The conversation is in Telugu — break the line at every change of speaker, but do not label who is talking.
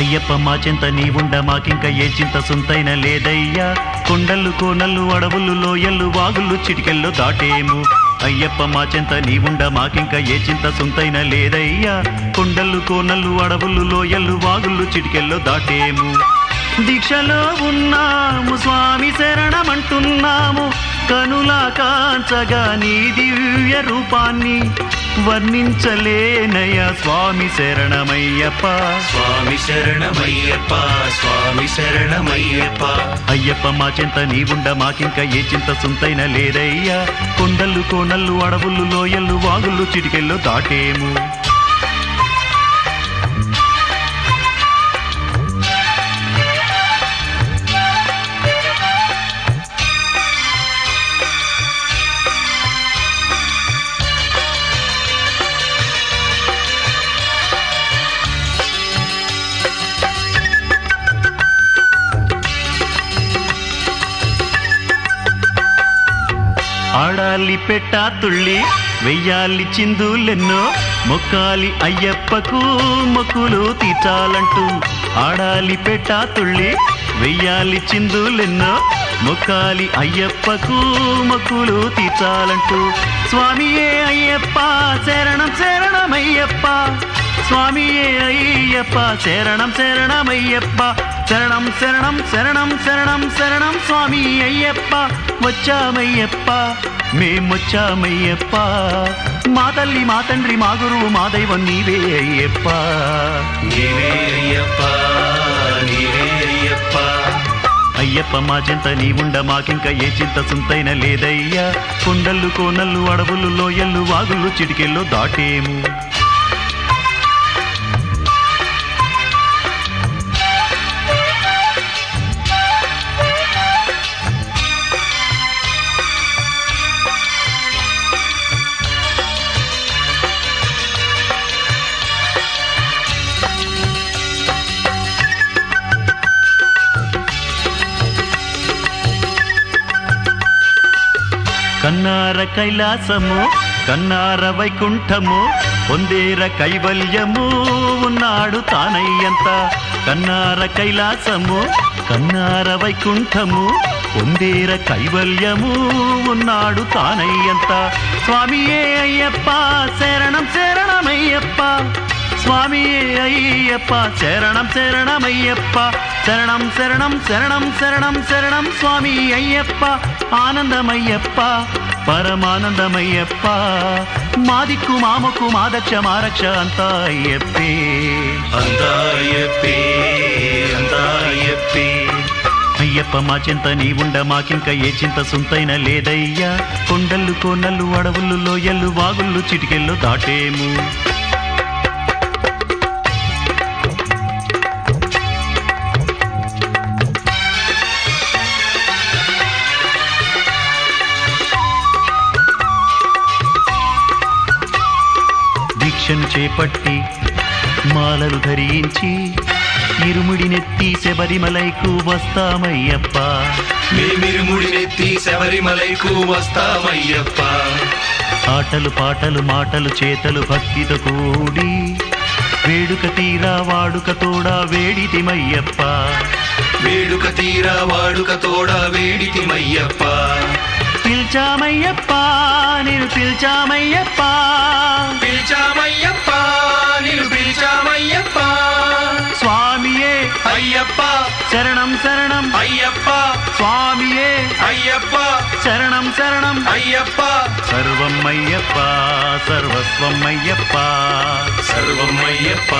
అయ్యప్ప మా చింత నీవుండ మాకింక ఏ చింత సుంతైన లేదయ్యా. కొండలు కోనలు అడవులు లోయలు వాగులు చిటికెళ్ళు దాటేము. అయ్యప్ప మా చింత నీవుండ మాకింక ఏ చింత సొంతైన లేదయ్యా. కొండలు కోనలు అడవులు లోయలు వాగులు చిటికెళ్ళు దాటేము. దీక్షలో ఉన్నాము స్వామి శరణమంటున్నాము. కనులా కాంచగా నీ దివ్య రూపాన్ని వర్ణించలేనయ స్వామి శరణమయ్యప్ప.
స్వామి శరణమయ్యప్ప స్వామి శరణమయ్యప్ప.
అయ్యప్ప మా చింత నీ ఉండ మాకింక ఏ చింత సుంతైన లేదయ్యా. కొండలు కోనలు అడవులు లోయలు వాగులు చిటికెళ్ళు దాటేము. ఆడాలి పెట్టా తుళ్ళి వెయ్యాలి చిందులెన్నో మొక్కాలి అయ్యప్పకు మొక్కులు తీర్చాలంటూ ఆడాలి పెట్టా తుళ్ళి వెయ్యాలి చిందులెన్నో మొక్కాలి అయ్యప్పకు మొక్కులు తీర్చాలంటూ స్వామియే అయ్యప్ప శరణం శరణమయ్యప్ప స్వామియే అయ్యప్ప శరణం శరణమయ్యప్ప శరణం శరణం శరణం శరణం శరణం స్వామి అయ్యప్ప. వచ్చామయ్యప్ప మేమొచ్చామయ్యప్ప మా తల్లి మా తండ్రి మా గురువు మా దైవం నీవే అయ్యప్ప.
నీవే అయ్యప్ప నీవే అయ్యప్ప.
అయ్యప్ప మా చింత నీ ఉండ మాకింక ఏ చింత సుంతైన లేదయ్యా. కొండలు కోనలు అడవులు లోయలు వాగులు చిటికెళ్ళు దాటేము. కన్నార కైలాసము కన్నార వైకుంఠము పొందేర కైవల్యము ఉన్నాడు తానయ్యంత కన్నార కైలాసము కన్నార వైకుంఠము పొందేర కైవల్యము ఉన్నాడు తానయ్యంత స్వామియే అయ్యప్ప శరణం శరణమయ్యప్ప స్వామియే అయ్యప్ప శరణం శరణమయ్యప్ప శరణం శరణం శరణం శరణం శరణం స్వామి అయ్యప్ప ఆనందమయ్యప్ప పరమానందమయ్యప్ప. మాదిక్కు మామకు మాదక్ష మారక్ష అంతా అయ్యప్పే.
అంతా అయ్యప్పే అంతా అయ్యప్పే
అయ్యప్ప మా చింత నీ ఉండ మాకింక ఏ చింత సుంతైన లేదయ్యా. కొండలు కోనలు అడవులు లోయలు వాగుళ్ళు చిటికెళ్ళు దాటేము. దీక్షను చేపట్టి మాలలు ధరించి ఇరుముడి నెత్తి శబరిమలైకు వస్తామయ్యప్ప.
మేమిరుముడినెత్తి శబరిమలైకు వస్తామయ్యప్ప.
ఆటలు పాటలు మాటలు చేతలు భక్తితో కూడి వేడుక తీరా వాడుక తోడా వేడితిమయ్యప్ప.
వేడుక తీరా వాడుక తోడ వేడితిమయ్యప్ప.
పిల్చామయ్యప్ప నేను పిల్చామయ్యప్ప.
పిలిచామయ్యప్ప అయ్యప్ప
శరణం శరణం
అయ్యప్ప
స్వామియే
అయ్యప్ప
శరణం శరణం
అయ్యప్ప
సర్వం అయ్యప్ప సర్వస్వం అయ్యప్ప
సర్వం అయ్యప్ప